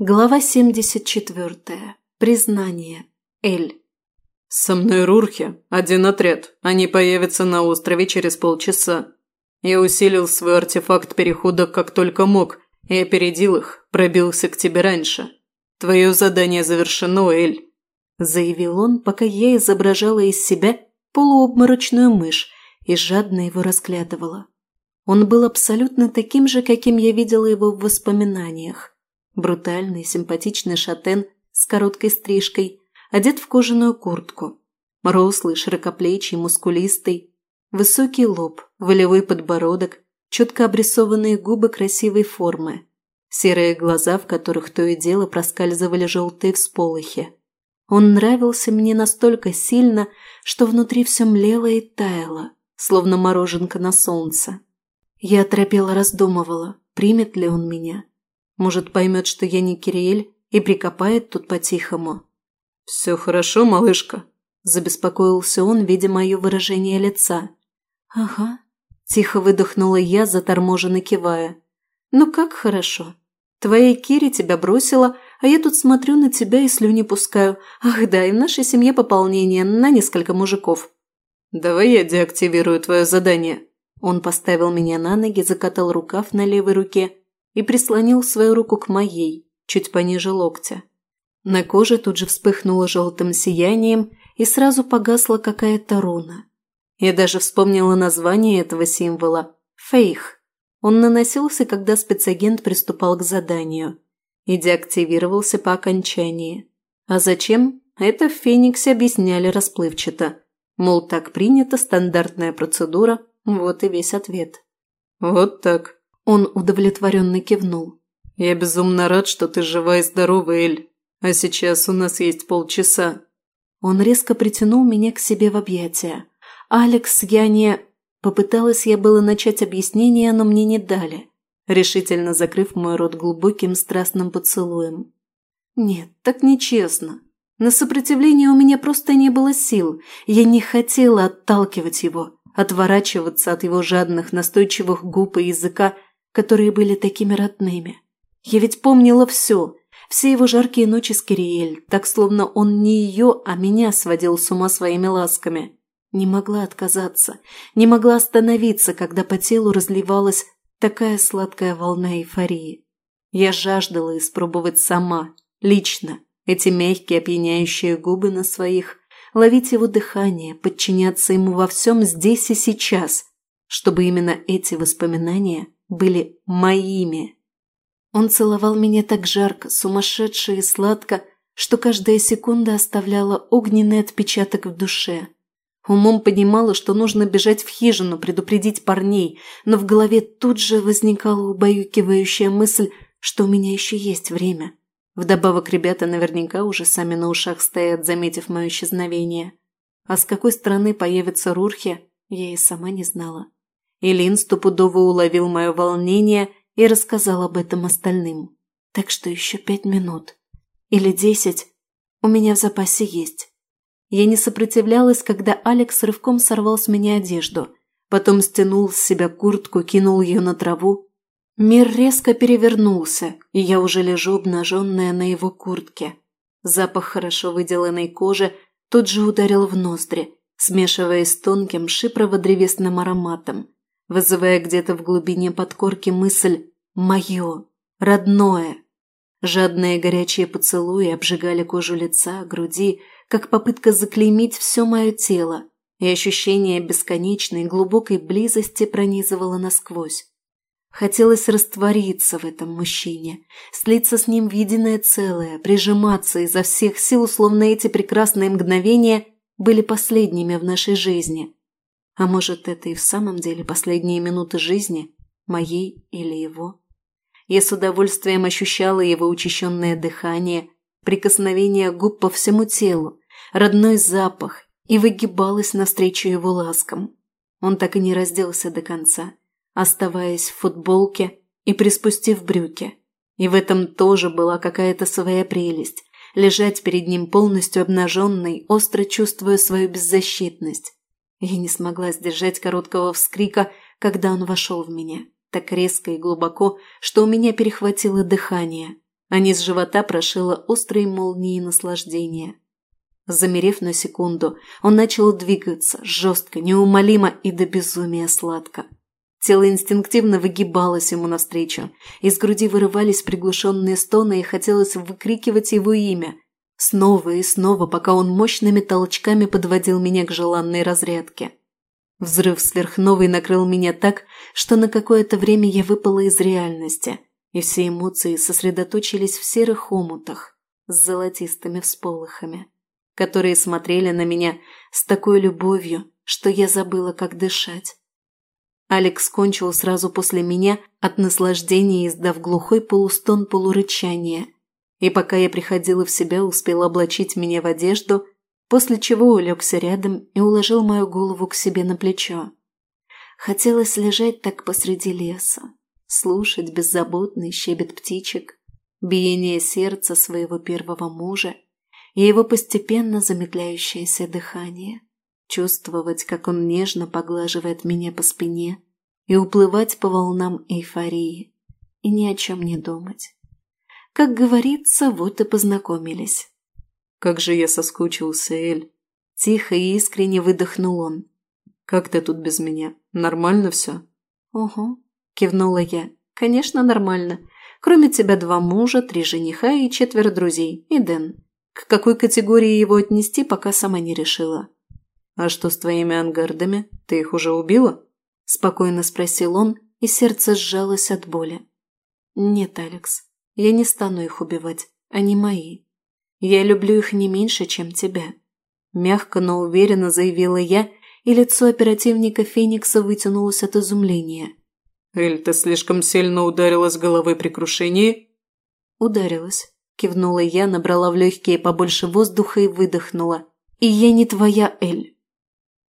Глава 74. Признание. Эль. «Со мной Рурхи. Один отряд. Они появятся на острове через полчаса. Я усилил свой артефакт перехода как только мог и опередил их, пробился к тебе раньше. Твое задание завершено, Эль», – заявил он, пока я изображала из себя полуобморочную мышь и жадно его расглядывала. Он был абсолютно таким же, каким я видела его в воспоминаниях – Брутальный, симпатичный шатен с короткой стрижкой, одет в кожаную куртку. Рослый, широкоплечий, мускулистый. Высокий лоб, волевой подбородок, четко обрисованные губы красивой формы. Серые глаза, в которых то и дело проскальзывали желтые всполохи. Он нравился мне настолько сильно, что внутри все млело и таяло, словно мороженка на солнце. Я торопела раздумывала, примет ли он меня, может, поймет, что я не Кириэль, и прикопает тут по-тихому. «Все хорошо, малышка?» – забеспокоился он, видя мое выражение лица. «Ага», – тихо выдохнула я, заторможенно кивая. «Ну как хорошо. Твоя Кири тебя бросила, а я тут смотрю на тебя и слюни пускаю. Ах да, и в нашей семье пополнение на несколько мужиков». «Давай я деактивирую твое задание». Он поставил меня на ноги, закатал рукав на левой руке – и прислонил свою руку к моей, чуть пониже локтя. На коже тут же вспыхнуло желтым сиянием и сразу погасла какая-то руна. Я даже вспомнила название этого символа – фейх. Он наносился, когда спецагент приступал к заданию и деактивировался по окончании. А зачем? Это в Фениксе объясняли расплывчато. Мол, так принято, стандартная процедура, вот и весь ответ. «Вот так», он удовлетворенно кивнул. «Я безумно рад, что ты жива и здорова, Эль. А сейчас у нас есть полчаса». Он резко притянул меня к себе в объятия. «Алекс, я не...» Попыталась я было начать объяснение, но мне не дали, решительно закрыв мой рот глубоким страстным поцелуем. «Нет, так нечестно. На сопротивление у меня просто не было сил. Я не хотела отталкивать его, отворачиваться от его жадных, настойчивых губ и языка – которые были такими родными. Я ведь помнила все. Все его жаркие ночи с Кириэль, так словно он не ее, а меня сводил с ума своими ласками. Не могла отказаться, не могла остановиться, когда по телу разливалась такая сладкая волна эйфории. Я жаждала испробовать сама, лично, эти мягкие опьяняющие губы на своих, ловить его дыхание, подчиняться ему во всем здесь и сейчас, чтобы именно эти воспоминания – были моими. Он целовал меня так жарко, сумасшедше и сладко, что каждая секунда оставляла огненный отпечаток в душе. Умом понимала, что нужно бежать в хижину, предупредить парней, но в голове тут же возникала убаюкивающая мысль, что у меня еще есть время. Вдобавок ребята наверняка уже сами на ушах стоят, заметив мое исчезновение. А с какой стороны появятся Рурхи, я и сама не знала. Элин стопудово уловил мое волнение и рассказал об этом остальным. Так что еще пять минут. Или десять. У меня в запасе есть. Я не сопротивлялась, когда Алекс рывком сорвал с меня одежду. Потом стянул с себя куртку, кинул ее на траву. Мир резко перевернулся, и я уже лежу обнаженная на его куртке. Запах хорошо выделанной кожи тут же ударил в ноздри, смешиваясь с тонким шипрово-древесным ароматом – вызывая где-то в глубине подкорки мысль «моё», «родное». Жадные горячие поцелуи обжигали кожу лица, груди, как попытка заклеймить все мое тело, и ощущение бесконечной глубокой близости пронизывало насквозь. Хотелось раствориться в этом мужчине, слиться с ним в единое целое, прижиматься изо всех сил, словно эти прекрасные мгновения были последними в нашей жизни – а может, это и в самом деле последние минуты жизни, моей или его? Я с удовольствием ощущала его учащенное дыхание, прикосновение губ по всему телу, родной запах и выгибалась навстречу его ласкам. Он так и не разделся до конца, оставаясь в футболке и приспустив брюки. И в этом тоже была какая-то своя прелесть – лежать перед ним полностью обнаженной, остро чувствуя свою беззащитность. Я Я не смогла сдержать короткого вскрика, когда он вошел в меня, так резко и глубоко, что у меня перехватило дыхание, а низ живота прошило острые молнии наслаждения. Замерев на секунду, он начал двигаться, жестко, неумолимо и до безумия сладко. Тело инстинктивно выгибалось ему навстречу. Из груди вырывались приглушенные стоны, и хотелось выкрикивать его имя – Снова и снова, пока он мощными толчками подводил меня к желанной разрядке. Взрыв сверхновой накрыл меня так, что на какое-то время я выпала из реальности, и все эмоции сосредоточились в серых омутах с золотистыми всполохами, которые смотрели на меня с такой любовью, что я забыла, как дышать. Алекс кончил сразу после меня от наслаждения, и пока я приходила в себя, успел облачить меня в одежду, после чего улегся рядом и уложил мою голову к себе на плечо. Хотелось лежать так посреди леса, слушать беззаботный щебет птичек, биение сердца своего первого мужа и его постепенно замедляющееся дыхание, чувствовать, как он нежно поглаживает меня по спине и уплывать по волнам эйфории, и ни о чем не думать. Как говорится, вот и познакомились. «Как же я соскучился, Эль!» Тихо и искренне выдохнул он. «Как ты тут без меня? Нормально все?» «Угу», – кивнула я. «Конечно, нормально. Кроме тебя два мужа, три жениха и четверо друзей, и Дэн. К какой категории его отнести, пока сама не решила». «А что с твоими ангардами? Ты их уже убила?» – спокойно спросил он, и сердце сжалось от боли. «Нет, Алекс, я не стану их убивать, они мои. Я люблю их не меньше, чем тебя». Мягко, но уверенно заявила я, и лицо оперативника Феникса вытянулось от изумления. «Эль, ты слишком сильно ударилась головой при крушении?» «Ударилась», – кивнула я, набрала в легкие побольше воздуха и выдохнула. «И я не твоя, Эль».